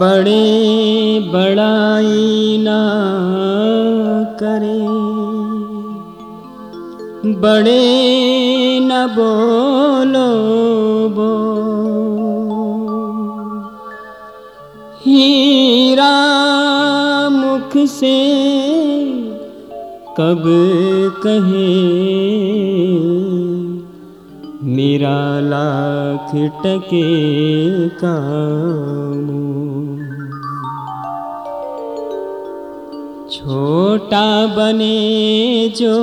बड़े बड़ाई ना करे। बड़े न बोलो बो। हीरा मुख से कब कहे, मेरा लाख टके काम छोटा बने जो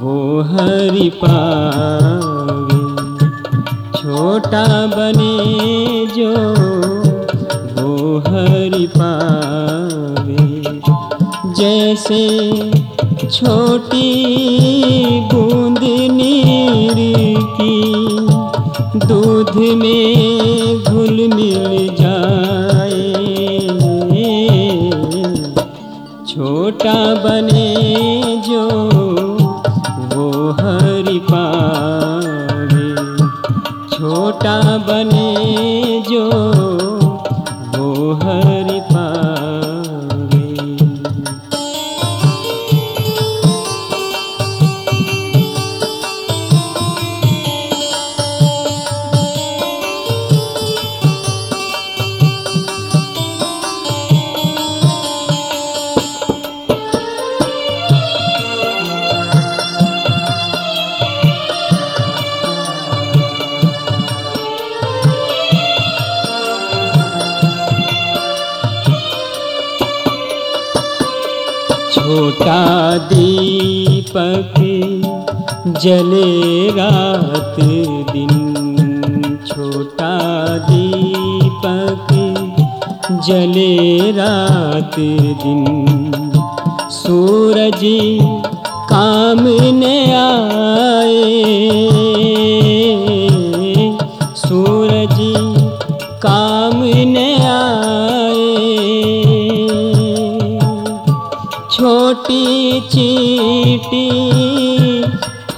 वो हरि पावे। छोटा बने जो वो हरि पावे। जैसे छोटी बूंद नीर की दूध में घुल मिल छोटा छोटा दीपक जले रात दिन। छोटा दीपक जले रात दिन। सूरज काम ने आए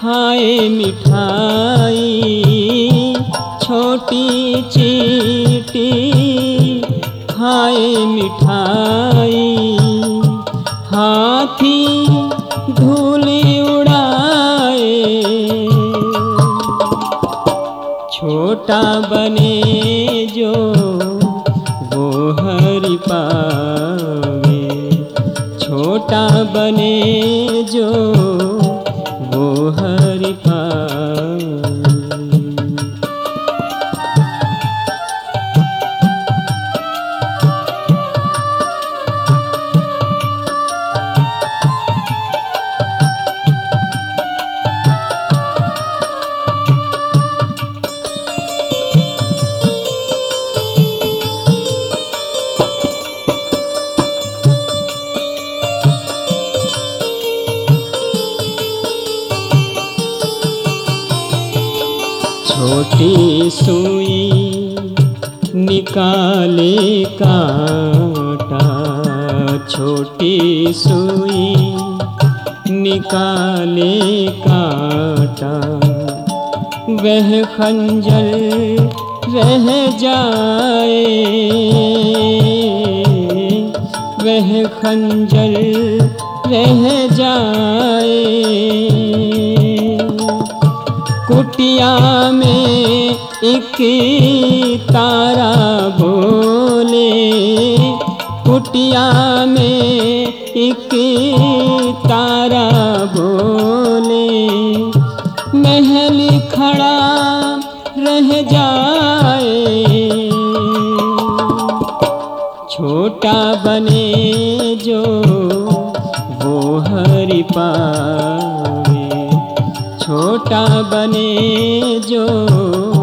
खाए मिठाई छोटी चीटी खाए मिठाई हाथी धूल उड़ाए छोटा बने जो वो हरि पावे छोटा बने जो वो हरि सुई निकाले काटा। छोटी सुई निकाले काटा। वह खंजर रह जाए। वह खंजर रह जाए। कुटिया में एक तारा बोले। कुटिया में एक तारा बोले। महल खड़ा रह जाए। छोटा बने जो वो हरि पावे छोटा बने जो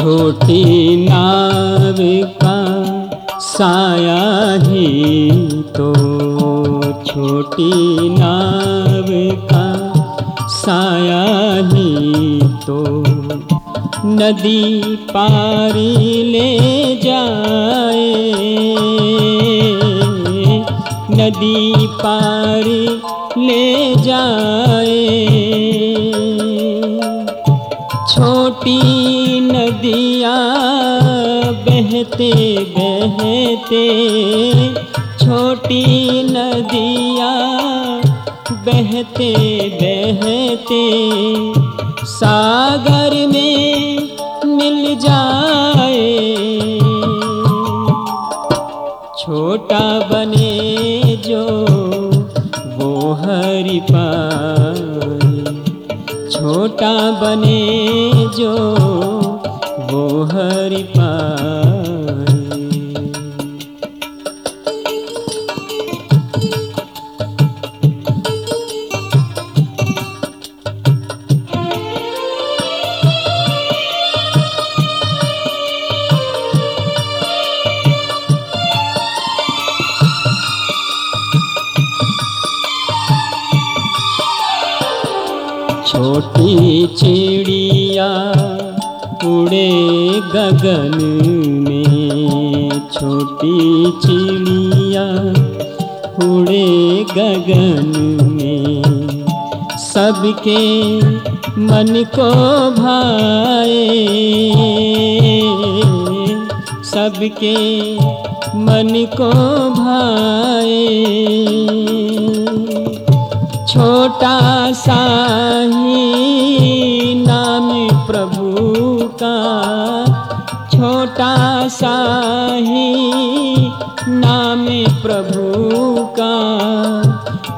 छोटी नाव का साया ही तो। छोटी नाव का साया ही तो। नदी पारी ले जाए, नदी पारी ले जाए। छोटी नदियाँ बहते बहते। छोटी नदियाँ बहते बहते। सागर में मिल जाए। छोटा बने जो वो हरि पाए। छोटा बने जो छोटी चिड़िया उड़े गगन में। छोटी चिड़िया उड़े गगन में। सबके मन को भाए। सबके मन को भाए। छोटा सा छोटा सा ही नाम प्रभु का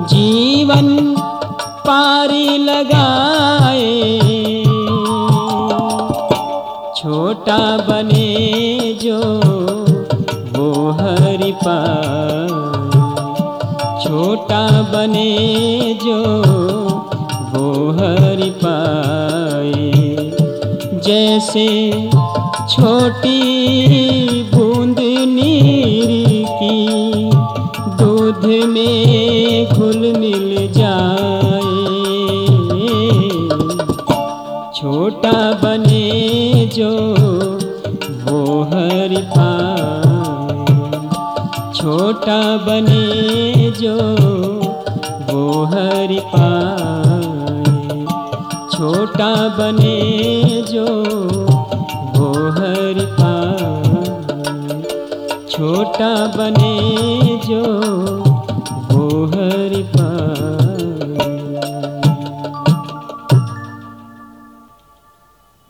जीवन पारी लगाए। छोटा बने जो वो हरि पाए। छोटा बने जो वो हरि पाए। जैसे छोटी बूंद नीर की, दूध में घुल मिल जाए। छोटा बने जो वो हरि पाए। छोटा बने जो वो हरि पाए। छोटा बने जो हो हरिता छोटा बने जो वो हरिपा